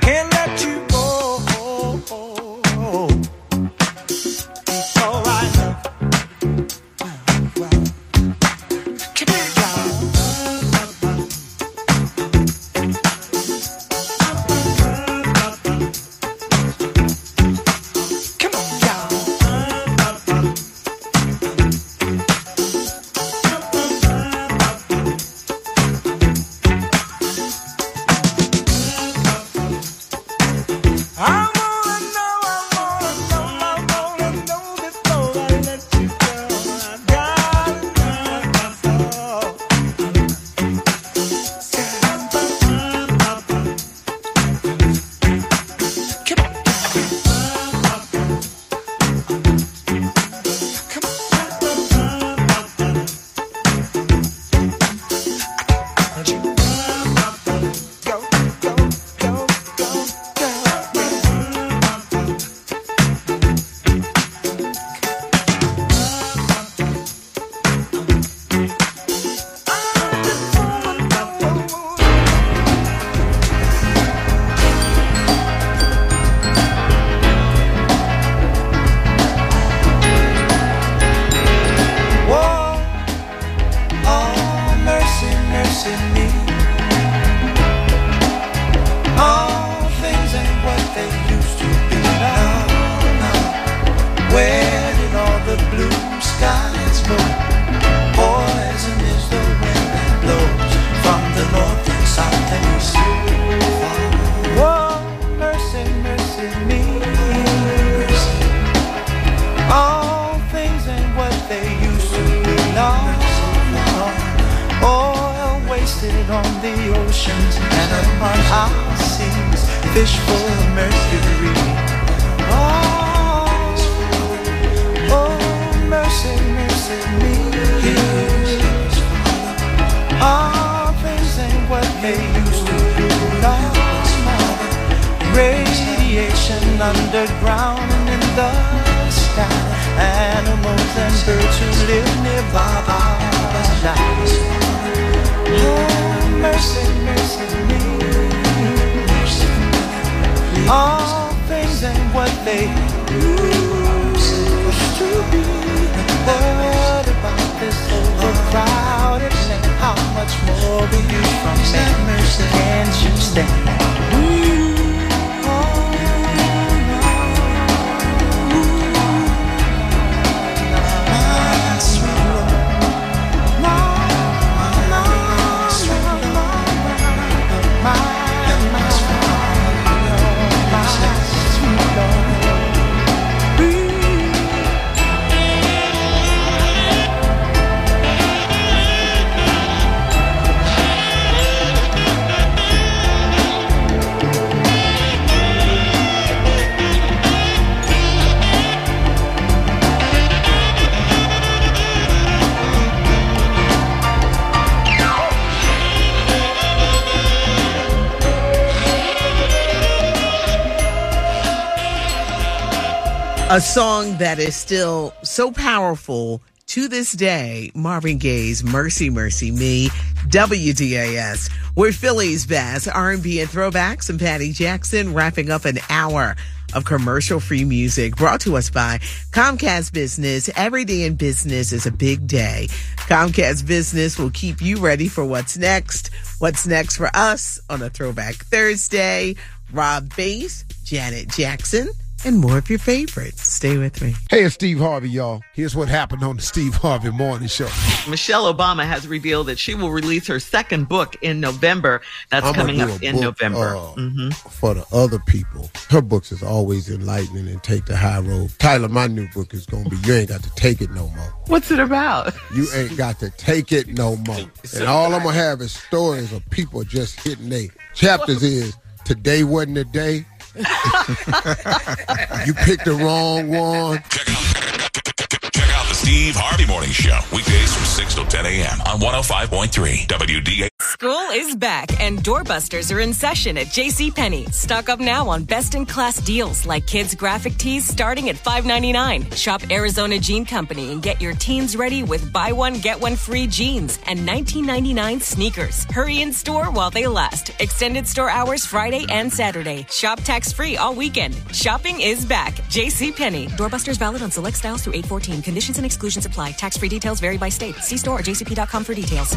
I can't me. All things ain't what they used to be now. Where did all the blue skies go? Poison is the wind that blows from the north and south and east. Oh, mercy, mercy me. All things ain't what they used to be now our seas, fish full of mercury. Oh, oh, mercy, mercy me. All things ain't what they used to be. No more radiation underground and in the sky. Animals and birds who live nearby All things ain't what they used to be. What about this overcrowded land? How much more will you from me? Can't you stand? A song that is still so powerful to this day, Marvin Gaye's Mercy, Mercy Me, WDAS. We're Philly's best R&B and throwbacks and Patty Jackson wrapping up an hour of commercial-free music brought to us by Comcast Business. Every day in business is a big day. Comcast Business will keep you ready for what's next. What's next for us on a Throwback Thursday? Rob Base, Janet Jackson, and more of your favorites. Stay with me. Hey, it's Steve Harvey, y'all. Here's what happened on the Steve Harvey Morning Show. Michelle Obama has revealed that she will release her second book in November. That's I'ma coming up in book, November. uh, hmm For the other people, her books is always enlightening and take the high road. Tyler, my new book is gonna be You Ain't Got to Take It No More. What's it about? You ain't got to take it no more. And all I'm gonna have is stories of people just hitting they chapters is today wasn't the day. You picked the wrong one. Check out the Steve Harvey Morning Show, weekdays from 6 till 10 a.m. on 105.3 WDA. School is back and doorbusters are in session at JCPenney. Stock up now on best-in-class deals like kids graphic tees starting at $5.99. Shop Arizona Jean Company and get your teens ready with buy one, get one free jeans and $19.99 sneakers. Hurry in store while they last. Extended store hours Friday and Saturday. Shop tax-free all weekend. Shopping is back. JCPenney. Doorbusters valid on select styles through 814. Conditions and exclusions apply. Tax-free details vary by state. See store or jcp.com for details.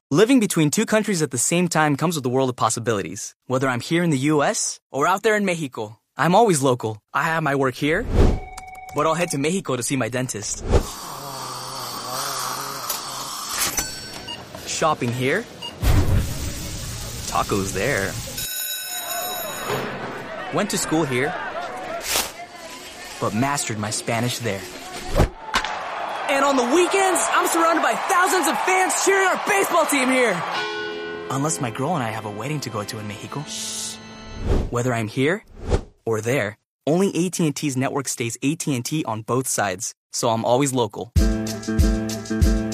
Living between two countries at the same time comes with a world of possibilities. Whether I'm here in the US or out there in Mexico, I'm always local. I have my work here, but I'll head to Mexico to see my dentist. Shopping here, tacos there. Went to school here, but mastered my Spanish there. And on the weekends, I'm surrounded by thousands of fans cheering our baseball team here. Unless my girl and I have a wedding to go to in Mexico. Shh. Whether I'm here or there, only AT&T's network stays AT&T on both sides, so I'm always local.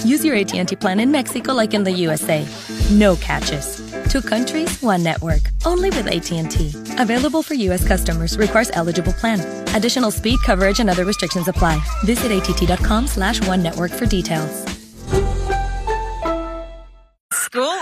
Use your AT&T plan in Mexico like in the USA. No catches. Two countries, one network. Only with AT&T. Available for U.S. customers. Requires eligible plan. Additional speed coverage and other restrictions apply. Visit att.com slash one network for details.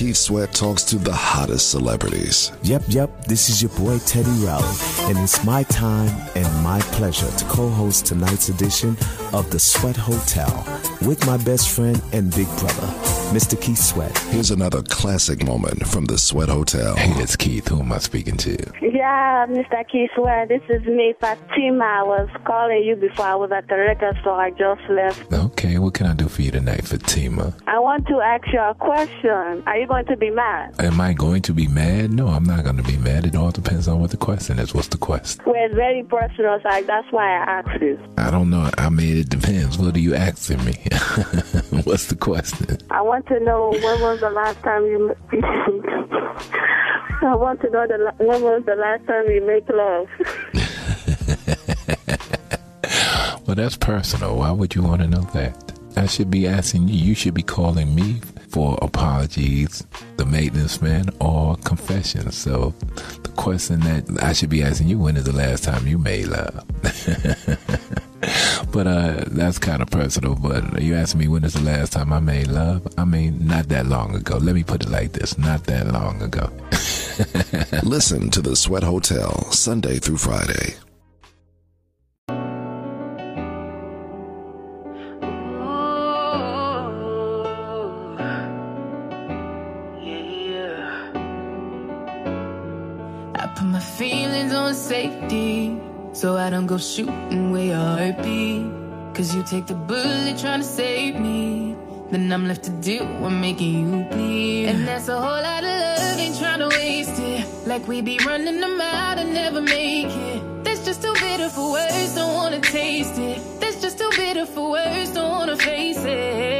Keith Sweat talks to the hottest celebrities. Yep, yep. This is your boy Teddy Riley, and it's my time and my pleasure to co-host tonight's edition of the Sweat Hotel with my best friend and big brother, Mr. Keith Sweat. Here's another classic moment from the Sweat Hotel. Hey, it's Keith. Who am I speaking to? Yeah, Mr. Keith Sweat. This is me, Fatima. I was calling you before I was at the record store. I just left. Okay, what can I do for you tonight, Fatima? I want to ask you a question. Are you going to be mad? Am I going to be mad? No, I'm not going to be mad. It all depends on what the question is. What's the question? Well, it's very personal, so that's why I asked you. I don't know. I mean, it depends. What are you asking me? What's the question? I want to know when was the last time you. I want to know the when was the last time you make love. well, that's personal. Why would you want to know that? I should be asking you. You should be calling me for apologies, the maintenance man, or confessions. So the question that I should be asking you: When is the last time you made love? but uh, that's kind of personal. But you asked me when is the last time I made love? I mean, not that long ago. Let me put it like this: not that long ago. Listen to the Sweat Hotel Sunday through Friday. I go shooting heart beat. Cause you take the bullet trying to save me. Then I'm left to deal with making you bleed. And that's a whole lot of love, ain't trying to waste it. Like we be running them out and never make it. That's just too bitter for words, don't wanna taste it. That's just too bitter for words, don't wanna face it.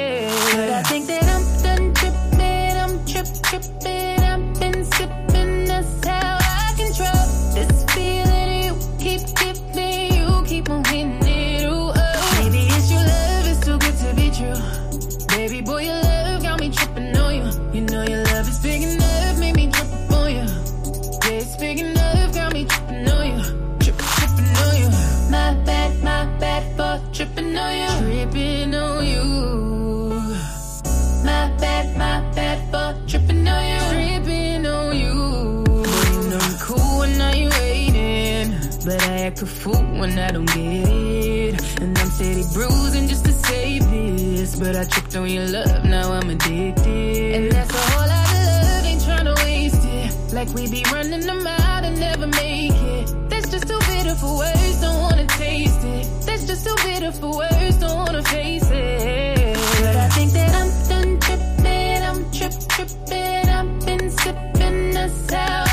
Act a fool when I don't get it. And I'm steady bruising just to save this. But I tripped on your love, now I'm addicted. And that's a whole lot of love, ain't trying to waste it. Like we be running them out and never make it. That's just too bitter for words, don't wanna taste it. That's just too bitter for words, don't wanna face it. But I think that I'm done tripping, I'm trip tripping. I've been sipping, that's how